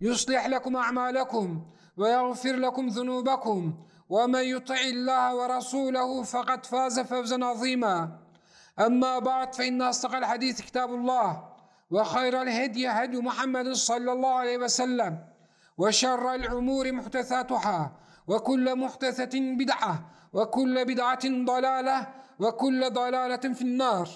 يصلح لكم أعمالكم ويغفر لكم ذنوبكم ومن يطع الله ورسوله فقد فاز فوزا عظيما. أما بعد فإن أصدق الحديث كتاب الله وخير الهدي هدي محمد صلى الله عليه وسلم وشر الأمور محدثاتها وكل محدثة بدعة وكل بدعة ضلالة وكل ضلالة في النار.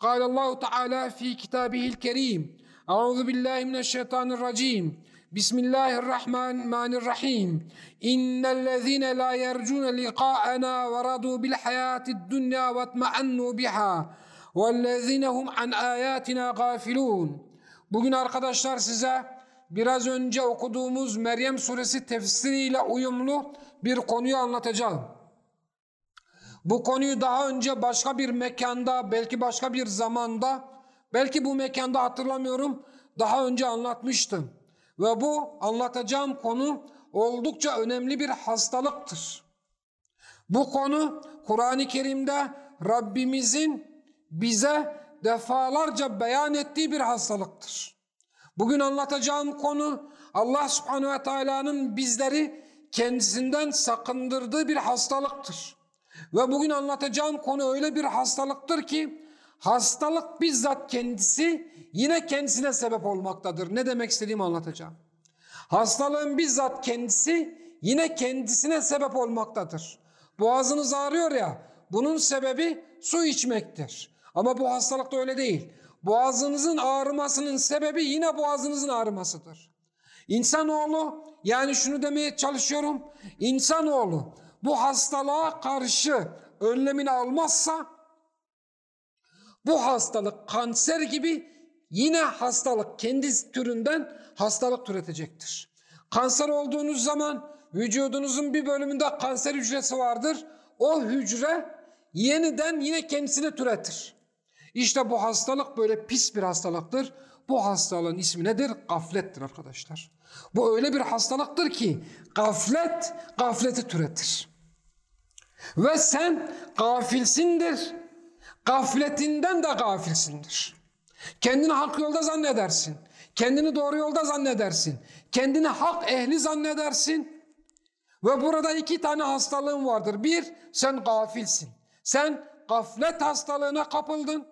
قال الله تعالى في كتابه الكريم أعوذ بالله من الشيطان الرجيم. Bismillahirrahmanirrahim. İnnellezine la yercune liqa'ana ve radu bil hayatid dunya ve tma'annu biha. Vellezine hum an ayatina gafilun. Bugün arkadaşlar size biraz önce okuduğumuz Meryem suresi tefsiriyle uyumlu bir konuyu anlatacağım. Bu konuyu daha önce başka bir mekanda, belki başka bir zamanda, belki bu mekanda hatırlamıyorum, daha önce anlatmıştım. Ve bu anlatacağım konu oldukça önemli bir hastalıktır. Bu konu Kur'an-ı Kerim'de Rabbimizin bize defalarca beyan ettiği bir hastalıktır. Bugün anlatacağım konu Allah subhanehu ve teala'nın bizleri kendisinden sakındırdığı bir hastalıktır. Ve bugün anlatacağım konu öyle bir hastalıktır ki hastalık bizzat kendisi yine kendisine sebep olmaktadır. Ne demek istediğimi anlatacağım. Hastalığın bizzat kendisi yine kendisine sebep olmaktadır. Boğazınız ağrıyor ya bunun sebebi su içmektir. Ama bu hastalıkta öyle değil. Boğazınızın ağrımasının sebebi yine boğazınızın ağrımasıdır. İnsanoğlu yani şunu demeye çalışıyorum. İnsanoğlu bu hastalığa karşı önlemini almazsa bu hastalık kanser gibi yine hastalık kendi türünden hastalık türetecektir. Kanser olduğunuz zaman vücudunuzun bir bölümünde kanser hücresi vardır. O hücre yeniden yine kendisini türetir. İşte bu hastalık böyle pis bir hastalıktır. Bu hastalığın ismi nedir? Gaflettir arkadaşlar. Bu öyle bir hastalıktır ki gaflet gafleti türetir. Ve sen gafilsindir. Gafletinden de gafilsindir. Kendini hak yolda zannedersin. Kendini doğru yolda zannedersin. Kendini hak ehli zannedersin. Ve burada iki tane hastalığın vardır. Bir, sen gafilsin. Sen gaflet hastalığına kapıldın.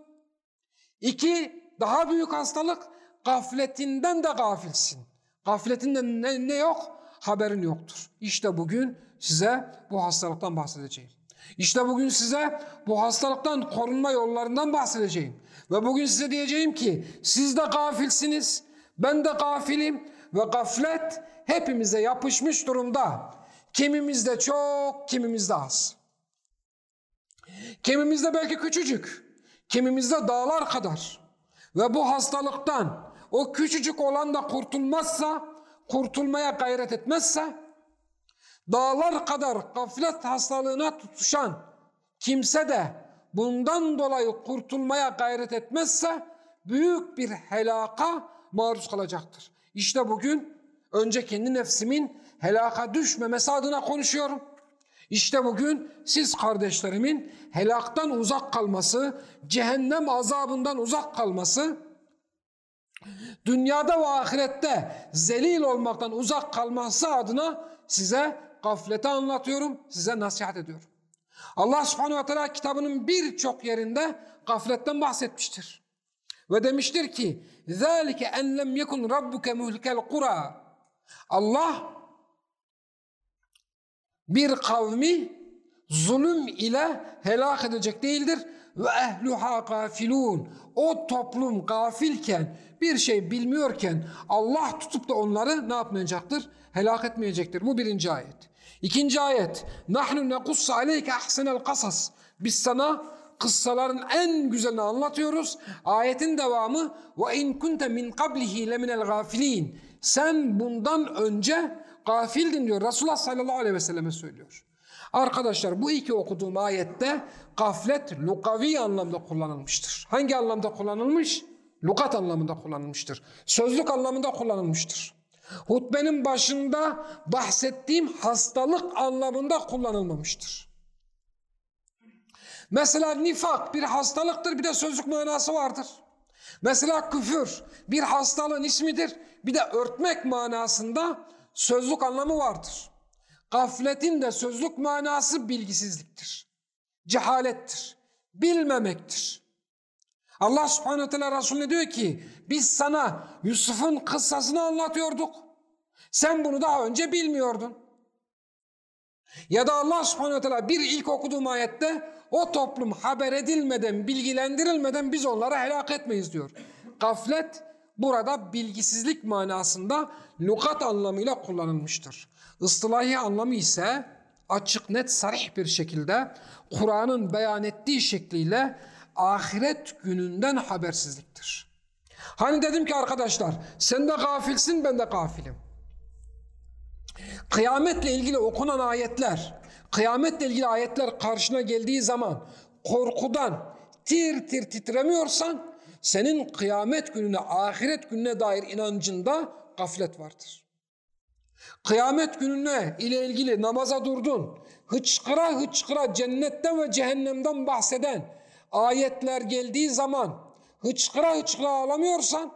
İki, daha büyük hastalık, gafletinden de gafilsin. Gafletinden ne, ne yok? Haberin yoktur. İşte bugün size bu hastalıktan bahsedeceğim. İşte bugün size bu hastalıktan korunma yollarından bahsedeceğim. Ve bugün size diyeceğim ki siz de gafilsiniz, ben de gafilim ve gaflet hepimize yapışmış durumda. Kimimizde çok, kimimizde az. Kimimizde belki küçücük, kimimizde dağlar kadar. Ve bu hastalıktan o küçücük olan da kurtulmazsa, kurtulmaya gayret etmezse, dağlar kadar gaflet hastalığına tutuşan kimse de bundan dolayı kurtulmaya gayret etmezse büyük bir helaka maruz kalacaktır. İşte bugün önce kendi nefsimin helaka düşmemesi adına konuşuyorum. İşte bugün siz kardeşlerimin helaktan uzak kalması, cehennem azabından uzak kalması, dünyada ve ahirette zelil olmaktan uzak kalması adına size gafleti anlatıyorum, size nasihat ediyorum. Allah subhanehu ve teala kitabının birçok yerinde gafletten bahsetmiştir. Ve demiştir ki ذَٰلِكَ اَنْ لَمْ يَكُنْ رَبُّكَ مُهْلِكَ الْقُرَى Allah bir kavmi zulüm ile helak edecek değildir. Ve ehluha gafilun. O toplum gafilken, bir şey bilmiyorken Allah tutup da onları ne yapmayacaktır? Helak etmeyecektir. Bu birinci ayet. İkinci ayet. Nahnu nekussu aleyke ahsenel kasas. Biz sana kıssaların en güzelini anlatıyoruz. Ayetin devamı ve in kunte min qablihi leminel gafilin. Sen bundan önce gafildin diyor. Resulullah sallallahu aleyhi ve selleme söylüyor. Arkadaşlar bu iki okuduğum ayette gaflet lugavi anlamda kullanılmıştır. Hangi anlamda kullanılmış? Lugat anlamında kullanılmıştır. Sözlük anlamında kullanılmıştır. Hutbenin başında bahsettiğim hastalık anlamında kullanılmamıştır. Mesela nifak bir hastalıktır bir de sözlük manası vardır. Mesela küfür bir hastalığın ismidir bir de örtmek manasında sözlük anlamı vardır. Gafletin de sözlük manası bilgisizliktir. Cehalettir. Bilmemektir. Allah subhanehu teala Resulüne diyor ki biz sana Yusuf'un kıssasını anlatıyorduk. Sen bunu daha önce bilmiyordun. Ya da Allah subhanehu teala bir ilk okuduğum ayette o toplum haber edilmeden, bilgilendirilmeden biz onları helak etmeyiz diyor. Gaflet burada bilgisizlik manasında lukat anlamıyla kullanılmıştır. Istilahi anlamı ise açık net sarih bir şekilde Kur'an'ın beyan ettiği şekliyle ahiret gününden habersizliktir. Hani dedim ki arkadaşlar sen de gafilsin ben de gafilim. Kıyametle ilgili okunan ayetler, kıyametle ilgili ayetler karşına geldiği zaman korkudan tir tir titremiyorsan senin kıyamet gününe, ahiret gününe dair inancında gaflet vardır. Kıyamet gününe ile ilgili namaza durdun, hıçkıra hıçkıra cennetten ve cehennemden bahseden ayetler geldiği zaman hıçkıra hıçkıra ağlamıyorsan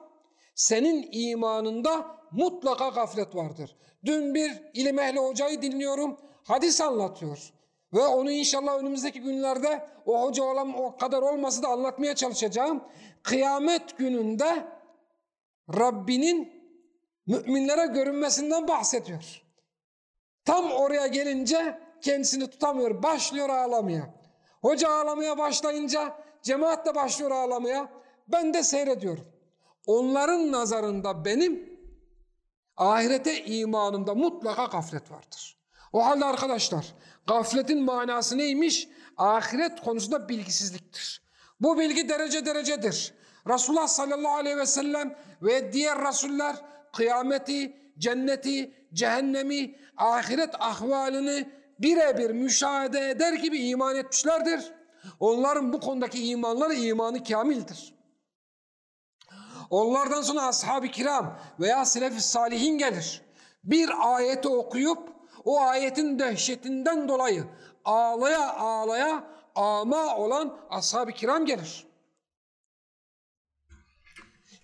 senin imanında mutlaka gaflet vardır. Dün bir ilim ehli hocayı dinliyorum, hadis anlatıyor. Ve onu inşallah önümüzdeki günlerde o hoca olan o kadar olması da anlatmaya çalışacağım. Kıyamet gününde Rabbinin müminlere görünmesinden bahsediyor. Tam oraya gelince kendisini tutamıyor, başlıyor ağlamaya. Hoca ağlamaya başlayınca cemaat de başlıyor ağlamaya. Ben de seyrediyorum. Onların nazarında benim ahirete imanımda mutlaka gaflet vardır. O halde arkadaşlar gafletin manası neymiş? Ahiret konusunda bilgisizliktir. Bu bilgi derece derecedir. Resulullah sallallahu aleyhi ve sellem ve diğer rasuller kıyameti, cenneti, cehennemi, ahiret ahvalini birebir müşahede eder gibi iman etmişlerdir. Onların bu konudaki imanları imanı kamildir. Onlardan sonra ashab-ı kiram veya selef-i salihin gelir. Bir ayeti okuyup o ayetin dehşetinden dolayı ağlaya ağlaya ama olan ashab-ı kiram gelir.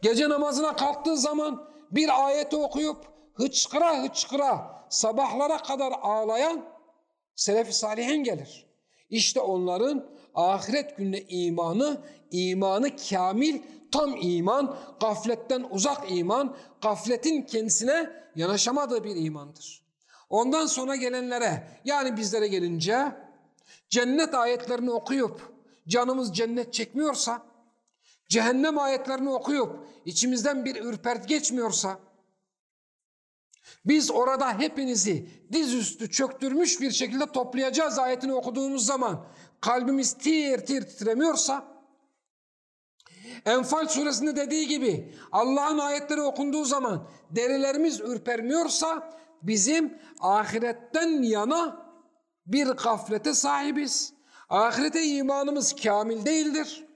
Gece namazına kalktığı zaman bir ayeti okuyup hıçkıra hıçkıra sabahlara kadar ağlayan selef-i salihin gelir. İşte onların ahiret gününe imanı, imanı kamil, tam iman, gafletten uzak iman, gafletin kendisine yanaşamadığı bir imandır. Ondan sonra gelenlere yani bizlere gelince cennet ayetlerini okuyup canımız cennet çekmiyorsa, cehennem ayetlerini okuyup içimizden bir ürpert geçmiyorsa, biz orada hepinizi dizüstü çöktürmüş bir şekilde toplayacağız ayetini okuduğumuz zaman kalbimiz tir tir titremiyorsa, Enfal suresinde dediği gibi Allah'ın ayetleri okunduğu zaman derilerimiz ürpermiyorsa bizim ahiretten yana bir gaflete sahibiz. Ahirete imanımız kamil değildir.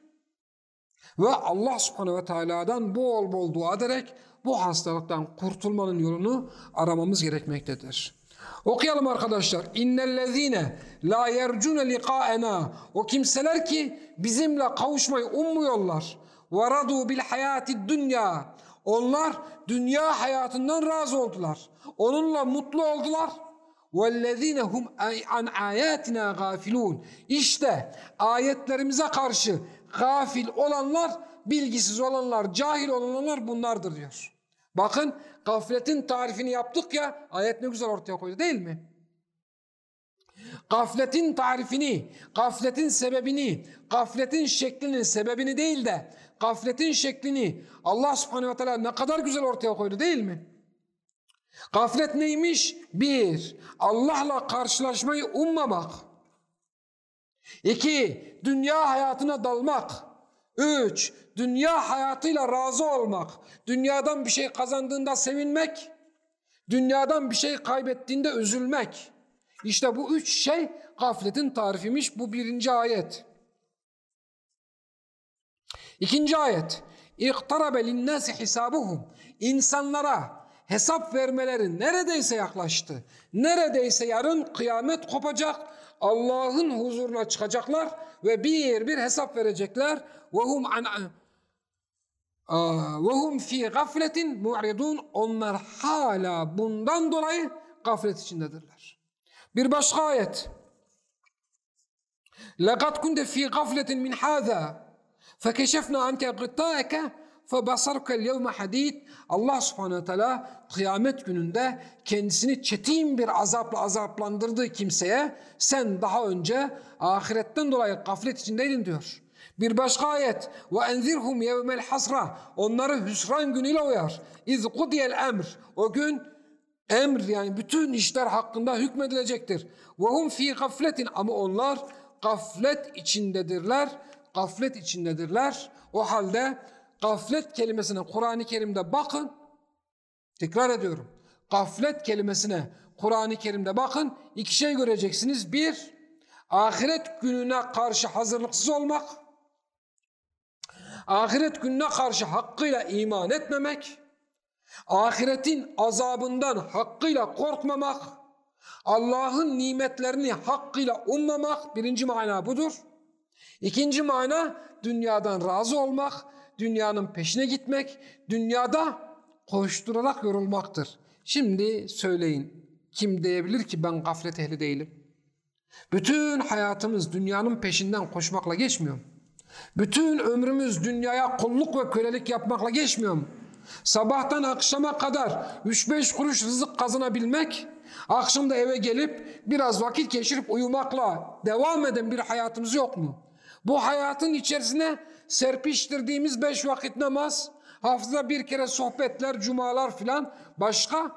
Ve Allah subhanehu ve teala'dan bol bol dua ederek bu hastalıktan kurtulmanın yolunu aramamız gerekmektedir. Okuyalım arkadaşlar. İnnellezine la yercune liqaena. O kimseler ki bizimle kavuşmayı ummuyorlar. Ve radu bil hayati dünya. Onlar dünya hayatından razı oldular. Onunla mutlu oldular. وَالَّذ۪ينَ هُمْ an ayatina gafilun. İşte ayetlerimize karşı gafil olanlar, bilgisiz olanlar, cahil olanlar bunlardır diyor. Bakın gafletin tarifini yaptık ya ayet ne güzel ortaya koydu değil mi? gafletin tarifini, gafletin sebebini, gafletin şeklinin sebebini değil de gafletin şeklini Allah subhanehu ve teala ne kadar güzel ortaya koydu değil mi? Gaflet neymiş? Bir, Allah'la karşılaşmayı ummamak. İki, dünya hayatına dalmak. Üç, dünya hayatıyla razı olmak. Dünyadan bir şey kazandığında sevinmek. Dünyadan bir şey kaybettiğinde üzülmek. İşte bu üç şey gafletin tarifiymiş. Bu birinci ayet. İkinci ayet. İktarabe linnâsi hisabuhum. İnsanlara hesap vermeleri neredeyse yaklaştı. Neredeyse yarın kıyamet kopacak. Allah'ın huzuruna çıkacaklar ve bir bir hesap verecekler. Ve hum an hum fi gafletin mu'ridun. Onlar hala bundan dolayı gaflet içindedirler. Bir başka ayet. لَقَدْ كُنْتَ ف۪ي غَفْلَةٍ مِنْ هَذَا فَكَشَفْنَا عَنْكَ غِطَّاءَكَ فَبَصَرُكَ الْيَوْمَ حَد۪يدٍ Allah subhanehu teala kıyamet gününde kendisini çetin bir azapla azaplandırdığı kimseye sen daha önce ahiretten dolayı gaflet içindeydin diyor. Bir başka ayet ve enzirhum yevmel hasra onları hüsran günüyle uyar. İz kudiyel emr o gün emr yani bütün işler hakkında hükmedilecektir. Ve hum fi gafletin ama onlar gaflet içindedirler. Gaflet içindedirler. O halde gaflet kelimesine Kur'an-ı Kerim'de bakın. Tekrar ediyorum. Gaflet kelimesine Kur'an-ı Kerim'de bakın. iki şey göreceksiniz. Bir, ahiret gününe karşı hazırlıksız olmak. Ahiret gününe karşı hakkıyla iman etmemek. Ahiretin azabından hakkıyla korkmamak. Allah'ın nimetlerini hakkıyla ummamak birinci mana budur. İkinci mana dünyadan razı olmak, dünyanın peşine gitmek, dünyada koşturarak yorulmaktır. Şimdi söyleyin kim diyebilir ki ben gaflet ehli değilim? Bütün hayatımız dünyanın peşinden koşmakla geçmiyor? Bütün ömrümüz dünyaya kulluk ve kölelik yapmakla geçmiyor mu? Sabahtan akşama kadar 3-5 kuruş rızık kazanabilmek, akşam da eve gelip biraz vakit geçirip uyumakla devam eden bir hayatımız yok mu? Bu hayatın içerisine serpiştirdiğimiz beş vakit namaz, haftada bir kere sohbetler, cumalar filan başka?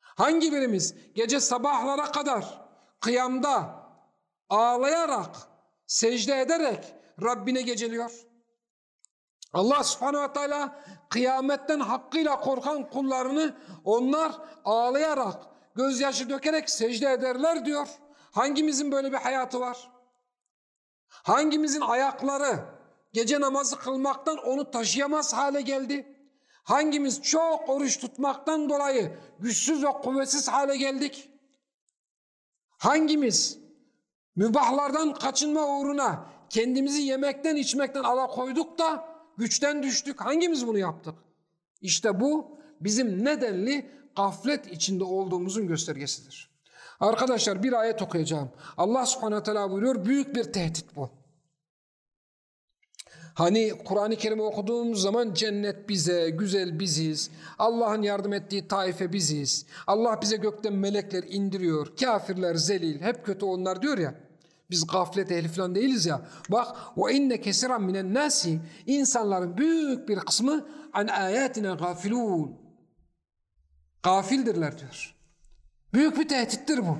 Hangi birimiz gece sabahlara kadar kıyamda ağlayarak, secde ederek Rabbine geceliyor? Allah subhanehu ve teala kıyametten hakkıyla korkan kullarını onlar ağlayarak, gözyaşı dökerek secde ederler diyor. Hangimizin böyle bir hayatı var? Hangimizin ayakları gece namazı kılmaktan onu taşıyamaz hale geldi? Hangimiz çok oruç tutmaktan dolayı güçsüz ve kuvvetsiz hale geldik? Hangimiz mübahlardan kaçınma uğruna kendimizi yemekten içmekten alakoyduk da güçten düştük? Hangimiz bunu yaptık? İşte bu bizim nedenli gaflet içinde olduğumuzun göstergesidir. Arkadaşlar bir ayet okuyacağım. Allah subhanehu teala buyuruyor büyük bir tehdit bu. Hani Kur'an-ı Kerim'i okuduğumuz zaman cennet bize, güzel biziz. Allah'ın yardım ettiği taife biziz. Allah bize gökten melekler indiriyor. Kafirler zelil, hep kötü onlar diyor ya. Biz gaflet ehli falan değiliz ya. Bak o inne kesiran minen nasi insanların büyük bir kısmı an ayatina gafilun. Gafildirler diyor. Büyük bir tehdittir bu.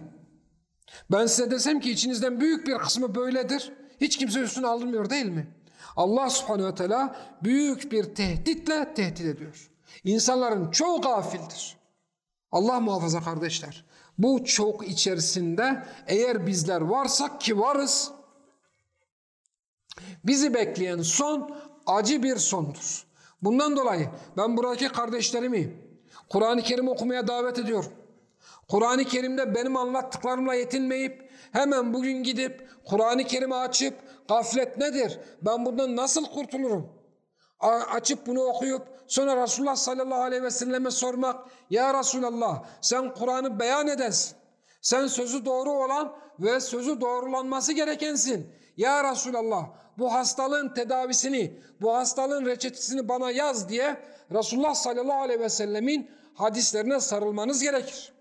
Ben size desem ki içinizden büyük bir kısmı böyledir. Hiç kimse üstüne alınmıyor değil mi? Allah subhanehu ve teala büyük bir tehditle tehdit ediyor. İnsanların çoğu gafildir. Allah muhafaza kardeşler. Bu çok içerisinde eğer bizler varsak ki varız, bizi bekleyen son acı bir sondur. Bundan dolayı ben buradaki kardeşlerimi Kur'an-ı Kerim okumaya davet ediyorum. Kur'an-ı Kerim'de benim anlattıklarımla yetinmeyip hemen bugün gidip Kur'an-ı Kerim'i açıp gaflet nedir? Ben bundan nasıl kurtulurum? Açıp bunu okuyup sonra Resulullah sallallahu aleyhi ve selleme sormak Ya Resulallah sen Kur'an'ı beyan edensin. Sen sözü doğru olan ve sözü doğrulanması gerekensin. Ya Resulallah bu hastalığın tedavisini, bu hastalığın reçetesini bana yaz diye Resulullah sallallahu aleyhi ve sellemin hadislerine sarılmanız gerekir.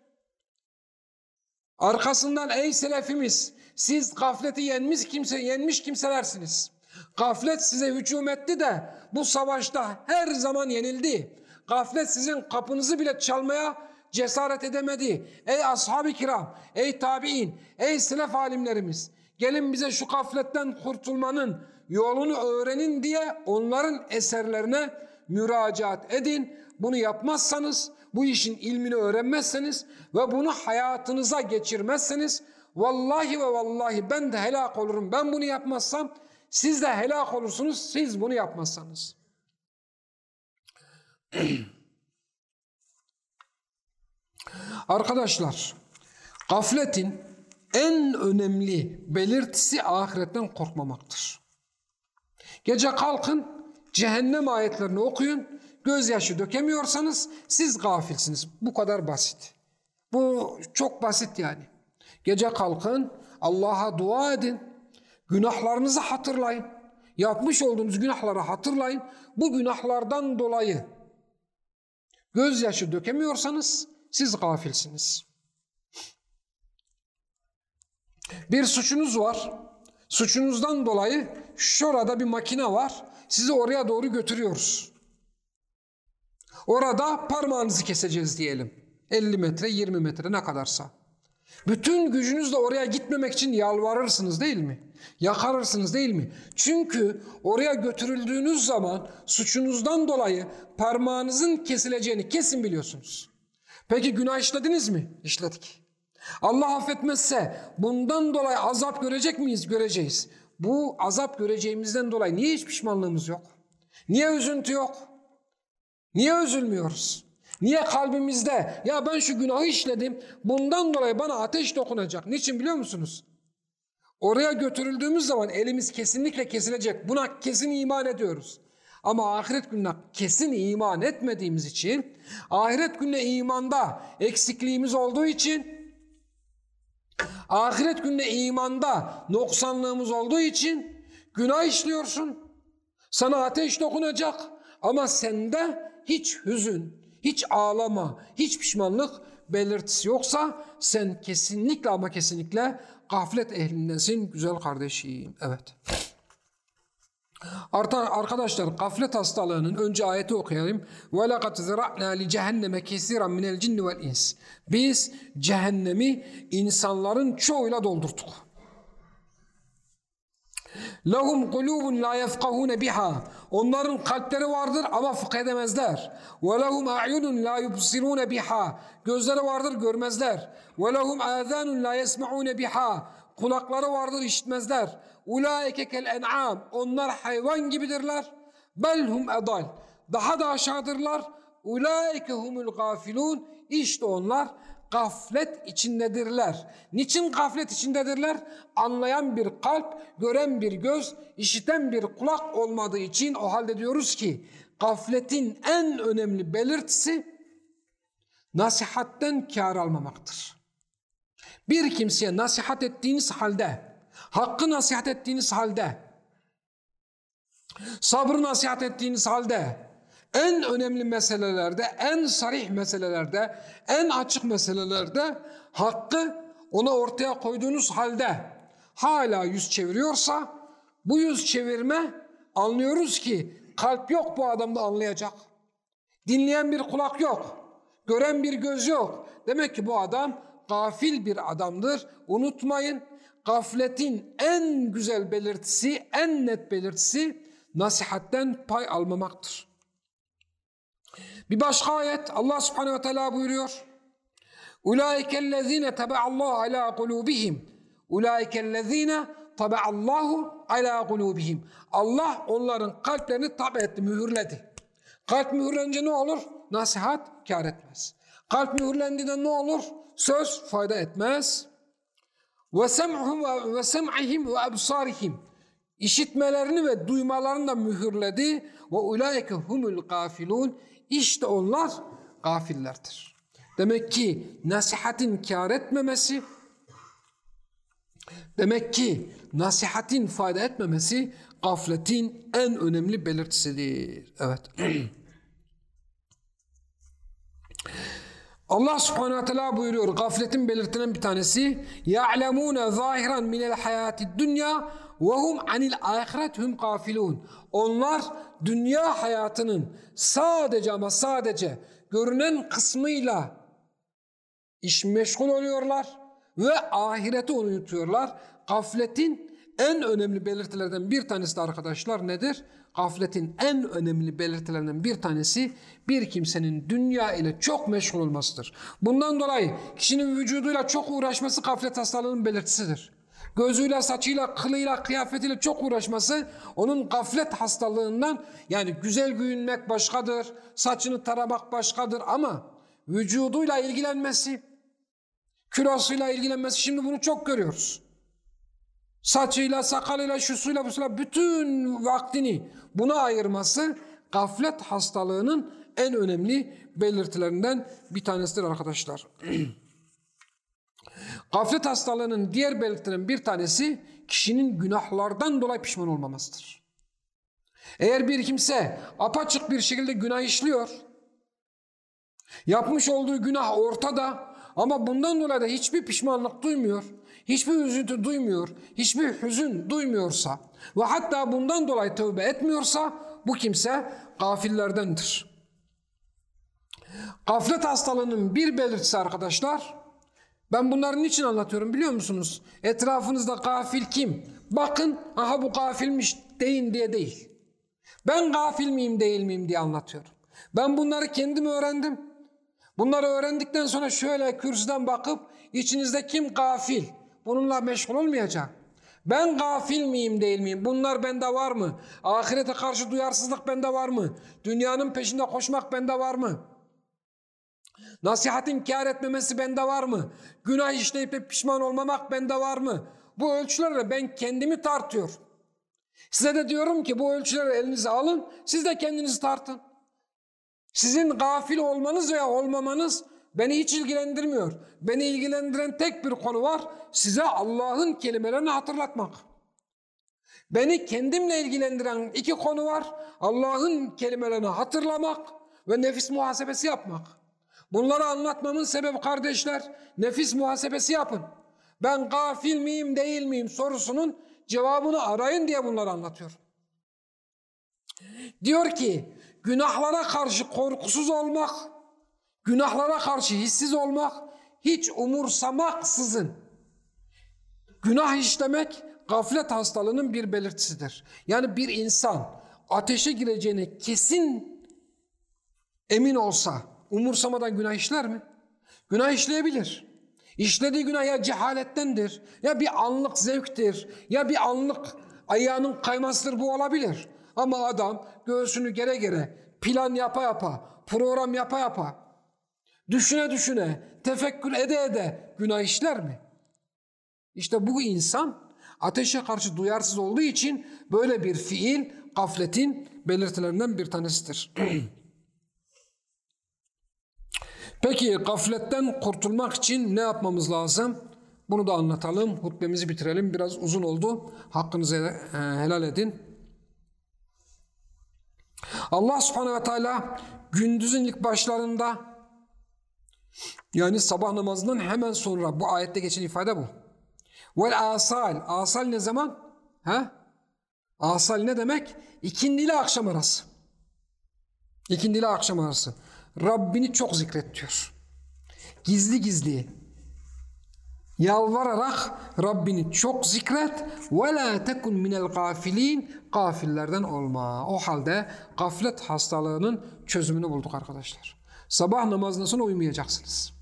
Arkasından ey selefimiz siz gafleti yenmiş kimse yenmiş kimselersiniz. Gaflet size hücum etti de bu savaşta her zaman yenildi. Gaflet sizin kapınızı bile çalmaya cesaret edemedi. Ey ashab-ı kiram, ey tabi'in, ey selef alimlerimiz. Gelin bize şu gafletten kurtulmanın yolunu öğrenin diye onların eserlerine müracaat edin. Bunu yapmazsanız, bu işin ilmini öğrenmezseniz ve bunu hayatınıza geçirmezseniz vallahi ve vallahi ben de helak olurum. Ben bunu yapmazsam siz de helak olursunuz siz bunu yapmazsanız. Arkadaşlar, gafletin en önemli belirtisi ahiretten korkmamaktır. Gece kalkın, cehennem ayetlerini okuyun, gözyaşı dökemiyorsanız siz gafilsiniz. Bu kadar basit. Bu çok basit yani. Gece kalkın, Allah'a dua edin, günahlarınızı hatırlayın. Yapmış olduğunuz günahları hatırlayın. Bu günahlardan dolayı gözyaşı dökemiyorsanız siz gafilsiniz. Bir suçunuz var. Suçunuzdan dolayı şurada bir makine var. Sizi oraya doğru götürüyoruz. Orada parmağınızı keseceğiz diyelim. 50 metre, 20 metre ne kadarsa. Bütün gücünüzle oraya gitmemek için yalvarırsınız değil mi? Yakarırsınız değil mi? Çünkü oraya götürüldüğünüz zaman suçunuzdan dolayı parmağınızın kesileceğini kesin biliyorsunuz. Peki günah işlediniz mi? İşledik. Allah affetmezse bundan dolayı azap görecek miyiz? Göreceğiz. Bu azap göreceğimizden dolayı niye hiç pişmanlığımız yok? Niye üzüntü yok? Niye üzülmüyoruz? Niye kalbimizde ya ben şu günahı işledim bundan dolayı bana ateş dokunacak. Niçin biliyor musunuz? Oraya götürüldüğümüz zaman elimiz kesinlikle kesilecek. Buna kesin iman ediyoruz. Ama ahiret gününe kesin iman etmediğimiz için, ahiret gününe imanda eksikliğimiz olduğu için, ahiret gününe imanda noksanlığımız olduğu için günah işliyorsun. Sana ateş dokunacak ama sende hiç hüzün, hiç ağlama, hiç pişmanlık belirtisi yoksa sen kesinlikle ama kesinlikle gaflet ehlindensin güzel kardeşim. Evet. Artar arkadaşlar gaflet hastalığının önce ayeti okuyalım. Ve laqad zira'na li cehenneme kesiran minel cinni vel ins. Biz cehennemi insanların çoğuyla doldurduk. Lahum kulubun la yefkahune biha. Onların kalpleri vardır ama fıkh edemezler. Ve lahum a'yunun la yubsirune biha. Gözleri vardır görmezler. Ve lahum azanun la yesmaune biha. Kulakları vardır işitmezler. Ulaike kel en'am. Onlar hayvan gibidirler. Belhum edal. Daha da aşağıdırlar. Ulaike humul gafilun. İşte onlar gaflet içindedirler. Niçin gaflet içindedirler? Anlayan bir kalp, gören bir göz, işiten bir kulak olmadığı için o halde diyoruz ki gafletin en önemli belirtisi nasihatten kar almamaktır. Bir kimseye nasihat ettiğiniz halde, hakkı nasihat ettiğiniz halde, sabrı nasihat ettiğiniz halde, en önemli meselelerde, en sarih meselelerde, en açık meselelerde hakkı ona ortaya koyduğunuz halde hala yüz çeviriyorsa bu yüz çevirme anlıyoruz ki kalp yok bu adamda anlayacak. Dinleyen bir kulak yok. Gören bir göz yok. Demek ki bu adam gafil bir adamdır. Unutmayın gafletin en güzel belirtisi, en net belirtisi nasihatten pay almamaktır. Bir başka ayet Allah subhanehu ve teala buyuruyor. Ulaikellezine tebeallahu ala kulubihim. Ulaikellezine tebeallahu ala kulubihim. Allah onların kalplerini tabi etti, mühürledi. Kalp mühürlenince ne olur? Nasihat kar etmez. Kalp mühürlendiğinde ne olur? Söz fayda etmez. Ve sem'uhum ve sem'ihim ve absarihim. İşitmelerini ve duymalarını da mühürledi. Ve ulaike humul gafilun. İşte onlar gafillerdir. Demek ki nasihatin kar etmemesi, demek ki nasihatin fayda etmemesi gafletin en önemli belirtisidir. Evet. Allah subhanahu teala buyuruyor gafletin belirtilen bir tanesi يَعْلَمُونَ ظَاهِرًا مِنَ الْحَيَاتِ الدُّنْيَا وَهُمْ عَنِ الْآخِرَةِ هُمْ قَافِلُونَ Onlar dünya hayatının sadece ama sadece görünen kısmıyla iş meşgul oluyorlar ve ahireti unutuyorlar. Gafletin en önemli belirtilerden bir tanesi de arkadaşlar nedir? Gafletin en önemli belirtilerinden bir tanesi bir kimsenin dünya ile çok meşgul olmasıdır. Bundan dolayı kişinin vücuduyla çok uğraşması gaflet hastalığının belirtisidir. Gözüyle, saçıyla, kılıyla, kıyafetiyle çok uğraşması onun gaflet hastalığından yani güzel giyinmek başkadır, saçını taramak başkadır ama vücuduyla ilgilenmesi, kilosuyla ilgilenmesi şimdi bunu çok görüyoruz. Saçıyla, sakalıyla, şusuyla, busuyla bütün vaktini buna ayırması gaflet hastalığının en önemli belirtilerinden bir tanesidir arkadaşlar. gaflet hastalığının diğer belirtilerinden bir tanesi kişinin günahlardan dolayı pişman olmamasıdır. Eğer bir kimse apaçık bir şekilde günah işliyor, yapmış olduğu günah ortada ama bundan dolayı da hiçbir pişmanlık duymuyor, hiçbir üzüntü duymuyor, hiçbir hüzün duymuyorsa ve hatta bundan dolayı tövbe etmiyorsa bu kimse gafillerdendir. Gaflet hastalığının bir belirtisi arkadaşlar, ben bunların için anlatıyorum biliyor musunuz? Etrafınızda gafil kim? Bakın aha bu gafilmiş deyin diye değil. Ben gafil miyim değil miyim diye anlatıyorum. Ben bunları kendim öğrendim. Bunları öğrendikten sonra şöyle kürsüden bakıp içinizde kim gafil? Bununla meşgul olmayacağım. Ben gafil miyim değil miyim? Bunlar bende var mı? Ahirete karşı duyarsızlık bende var mı? Dünyanın peşinde koşmak bende var mı? Nasihatin kar etmemesi bende var mı? Günah işleyip de pişman olmamak bende var mı? Bu ölçülerle ben kendimi tartıyor. Size de diyorum ki bu ölçüleri elinize alın, siz de kendinizi tartın. Sizin gafil olmanız veya olmamanız beni hiç ilgilendirmiyor. Beni ilgilendiren tek bir konu var. Size Allah'ın kelimelerini hatırlatmak. Beni kendimle ilgilendiren iki konu var. Allah'ın kelimelerini hatırlamak ve nefis muhasebesi yapmak. Bunları anlatmamın sebebi kardeşler nefis muhasebesi yapın. Ben gafil miyim değil miyim sorusunun cevabını arayın diye bunları anlatıyorum. Diyor ki günahlara karşı korkusuz olmak, günahlara karşı hissiz olmak, hiç umursamaksızın günah işlemek gaflet hastalığının bir belirtisidir. Yani bir insan ateşe gireceğine kesin emin olsa umursamadan günah işler mi? Günah işleyebilir. İşlediği günah ya cehalettendir, ya bir anlık zevktir, ya bir anlık ayağının kaymasıdır bu olabilir. Ama adam göğsünü gere gere, plan yapa yapa, program yapa yapa, düşüne düşüne, tefekkür ede ede günah işler mi? İşte bu insan ateşe karşı duyarsız olduğu için böyle bir fiil gafletin belirtilerinden bir tanesidir. Peki gafletten kurtulmak için ne yapmamız lazım? Bunu da anlatalım. Hutbemizi bitirelim. Biraz uzun oldu. Hakkınızı e, helal edin. Allah subhanehu ve teala gündüzün ilk başlarında yani sabah namazından hemen sonra bu ayette geçen ifade bu. Vel asal. Asal ne zaman? Ha? Asal ne demek? İkindi ile akşam arası. İkindi ile akşam arası. Rabbini çok zikret diyor. Gizli gizli yalvararak Rabbini çok zikret ve la tekun minel gafilin gafillerden olma. O halde gaflet hastalığının çözümünü bulduk arkadaşlar. Sabah namazından sonra uyumayacaksınız.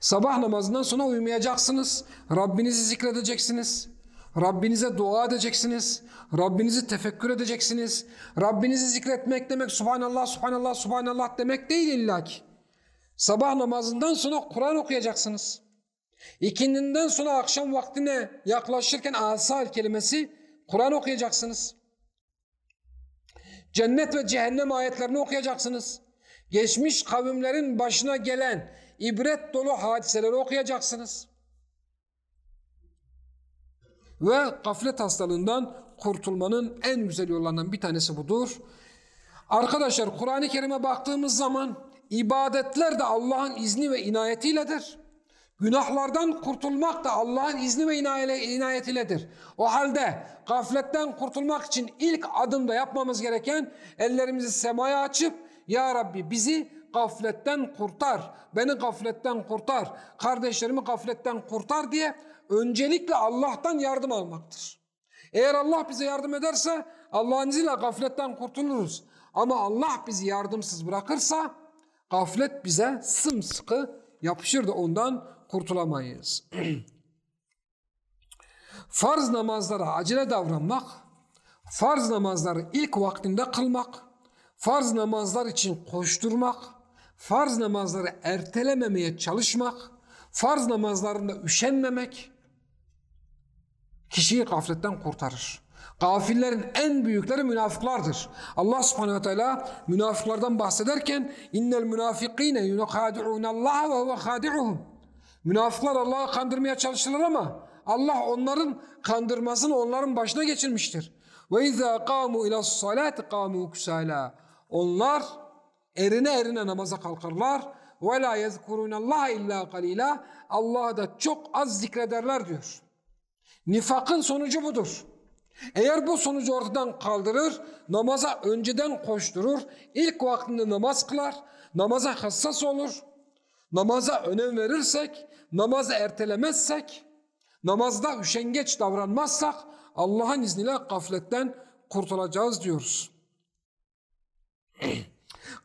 Sabah namazından sonra uyumayacaksınız. Rabbinizi zikredeceksiniz. Rabbinize dua edeceksiniz. Rabbinizi tefekkür edeceksiniz. Rabbinizi zikretmek demek subhanallah, subhanallah, subhanallah demek değil illaki. Sabah namazından sonra Kur'an okuyacaksınız. İkindinden sonra akşam vaktine yaklaşırken asal kelimesi Kur'an okuyacaksınız. Cennet ve cehennem ayetlerini okuyacaksınız. Geçmiş kavimlerin başına gelen ibret dolu hadiseleri okuyacaksınız. Ve gaflet hastalığından kurtulmanın en güzel yollarından bir tanesi budur. Arkadaşlar Kur'an-ı Kerim'e baktığımız zaman ibadetler de Allah'ın izni ve inayetiyledir. Günahlardan kurtulmak da Allah'ın izni ve inayetiyledir. O halde gafletten kurtulmak için ilk adımda yapmamız gereken ellerimizi semaya açıp Ya Rabbi bizi gafletten kurtar, beni gafletten kurtar, kardeşlerimi gafletten kurtar diye öncelikle Allah'tan yardım almaktır. Eğer Allah bize yardım ederse Allah'ın izniyle gafletten kurtuluruz. Ama Allah bizi yardımsız bırakırsa gaflet bize sımsıkı yapışır da ondan kurtulamayız. farz namazlara acele davranmak, farz namazları ilk vaktinde kılmak, farz namazlar için koşturmak, farz namazları ertelememeye çalışmak, farz namazlarında üşenmemek kişiyi gafletten kurtarır. Gafillerin en büyükleri münafıklardır. Allah subhanehu ve teala münafıklardan bahsederken innel münafikine yunakadi'unallaha ve huve khadi'uhum. Münafıklar Allah'ı kandırmaya çalışırlar ama Allah onların kandırmasını onların başına geçirmiştir. Ve izâ kâmû ilâ salâti kâmû kusâlâ. Onlar erine erine namaza kalkarlar. Ve lâ yezkurûnallâhe illâ qalîlâ. Allah'ı da çok az zikrederler diyor. Nifakın sonucu budur. Eğer bu sonucu ortadan kaldırır, namaza önceden koşturur, ilk vaktinde namaz kılar, namaza hassas olur, namaza önem verirsek, namazı ertelemezsek, namazda üşengeç davranmazsak Allah'ın izniyle gafletten kurtulacağız diyoruz.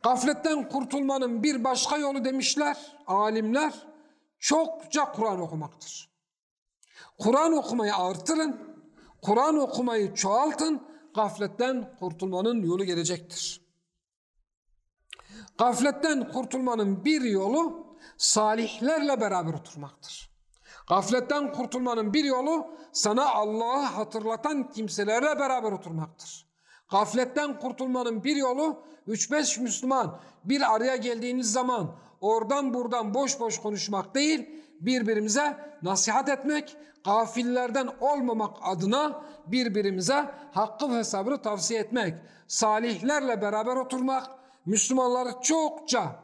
Gafletten kurtulmanın bir başka yolu demişler alimler çokça Kur'an okumaktır. Kur'an okumayı artırın, Kur'an okumayı çoğaltın, gafletten kurtulmanın yolu gelecektir. Gafletten kurtulmanın bir yolu salihlerle beraber oturmaktır. Gafletten kurtulmanın bir yolu sana Allah'ı hatırlatan kimselerle beraber oturmaktır. Gafletten kurtulmanın bir yolu 3-5 Müslüman bir araya geldiğiniz zaman oradan buradan boş boş konuşmak değil, birbirimize nasihat etmek, gafillerden olmamak adına birbirimize hakkı ve sabrı tavsiye etmek, salihlerle beraber oturmak, Müslümanları çokça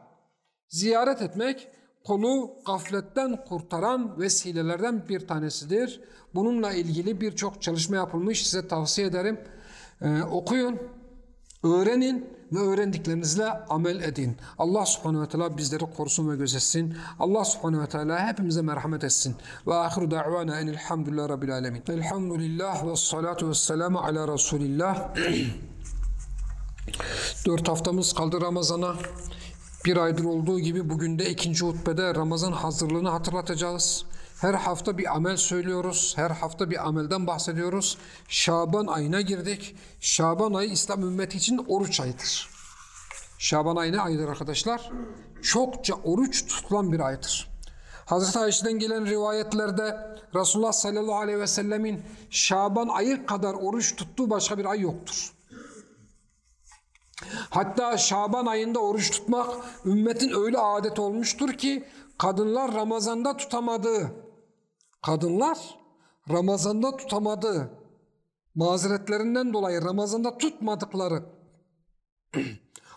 ziyaret etmek, konu gafletten kurtaran vesilelerden bir tanesidir. Bununla ilgili birçok çalışma yapılmış size tavsiye ederim. Ee, okuyun, öğrenin ve öğrendiklerinizle amel edin. Allah subhanehu ve teala bizleri korusun ve gözetsin. Allah subhanehu ve teala hepimize merhamet etsin. Ve ahiru da'vana enilhamdülillah rabbil alemin. Elhamdülillah ve salatu ve selamu ala Resulillah. Dört haftamız kaldı Ramazan'a. Bir aydır olduğu gibi bugün de ikinci hutbede Ramazan hazırlığını hatırlatacağız. Her hafta bir amel söylüyoruz. Her hafta bir amelden bahsediyoruz. Şaban ayına girdik. Şaban ayı İslam ümmeti için oruç ayıdır. Şaban ayı ne ayıdır arkadaşlar? Çokça oruç tutulan bir aydır. Hazreti Ayşe'den gelen rivayetlerde Resulullah sallallahu aleyhi ve sellemin Şaban ayı kadar oruç tuttuğu başka bir ay yoktur. Hatta Şaban ayında oruç tutmak ümmetin öyle adet olmuştur ki kadınlar Ramazan'da tutamadığı, kadınlar Ramazan'da tutamadığı mazeretlerinden dolayı Ramazan'da tutmadıkları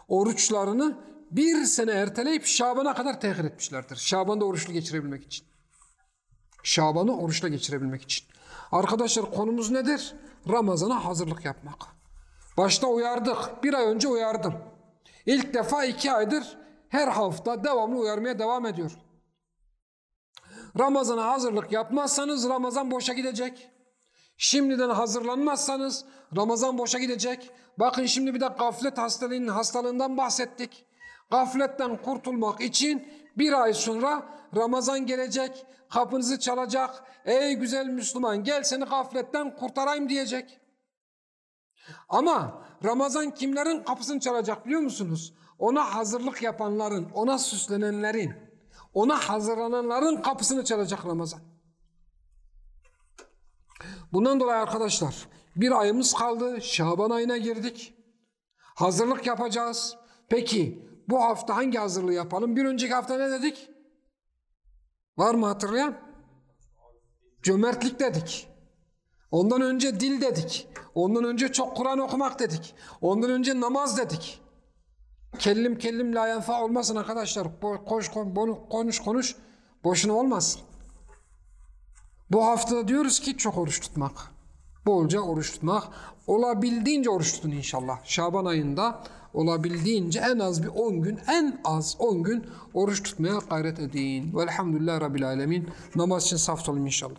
oruçlarını bir sene erteleyip Şaban'a kadar tehir etmişlerdir. Şaban'da oruçlu geçirebilmek için. Şaban'ı oruçla geçirebilmek için. Arkadaşlar konumuz nedir? Ramazan'a hazırlık yapmak. Başta uyardık. Bir ay önce uyardım. İlk defa iki aydır her hafta devamlı uyarmaya devam ediyor. Ramazana hazırlık yapmazsanız Ramazan boşa gidecek. Şimdiden hazırlanmazsanız Ramazan boşa gidecek. Bakın şimdi bir de gaflet hastalığının hastalığından bahsettik. Gafletten kurtulmak için bir ay sonra Ramazan gelecek, kapınızı çalacak. Ey güzel Müslüman gel seni gafletten kurtarayım diyecek. Ama Ramazan kimlerin kapısını çalacak biliyor musunuz? Ona hazırlık yapanların, ona süslenenlerin, ona hazırlananların kapısını çalacak Ramazan. Bundan dolayı arkadaşlar bir ayımız kaldı. Şaban ayına girdik. Hazırlık yapacağız. Peki bu hafta hangi hazırlığı yapalım? Bir önceki hafta ne dedik? Var mı hatırlayan? Cömertlik dedik. Ondan önce dil dedik. Ondan önce çok Kur'an okumak dedik. Ondan önce namaz dedik. Kellim kellim la yenfa olmasın arkadaşlar. Koş, bonu- konuş konuş. Boşuna olmaz. Bu hafta diyoruz ki çok oruç tutmak. Bolca oruç tutmak. Olabildiğince oruç tutun inşallah. Şaban ayında olabildiğince en az bir 10 gün, en az 10 gün oruç tutmaya gayret edin. Velhamdülillah Rabbil Alemin. Namaz için saf olun inşallah.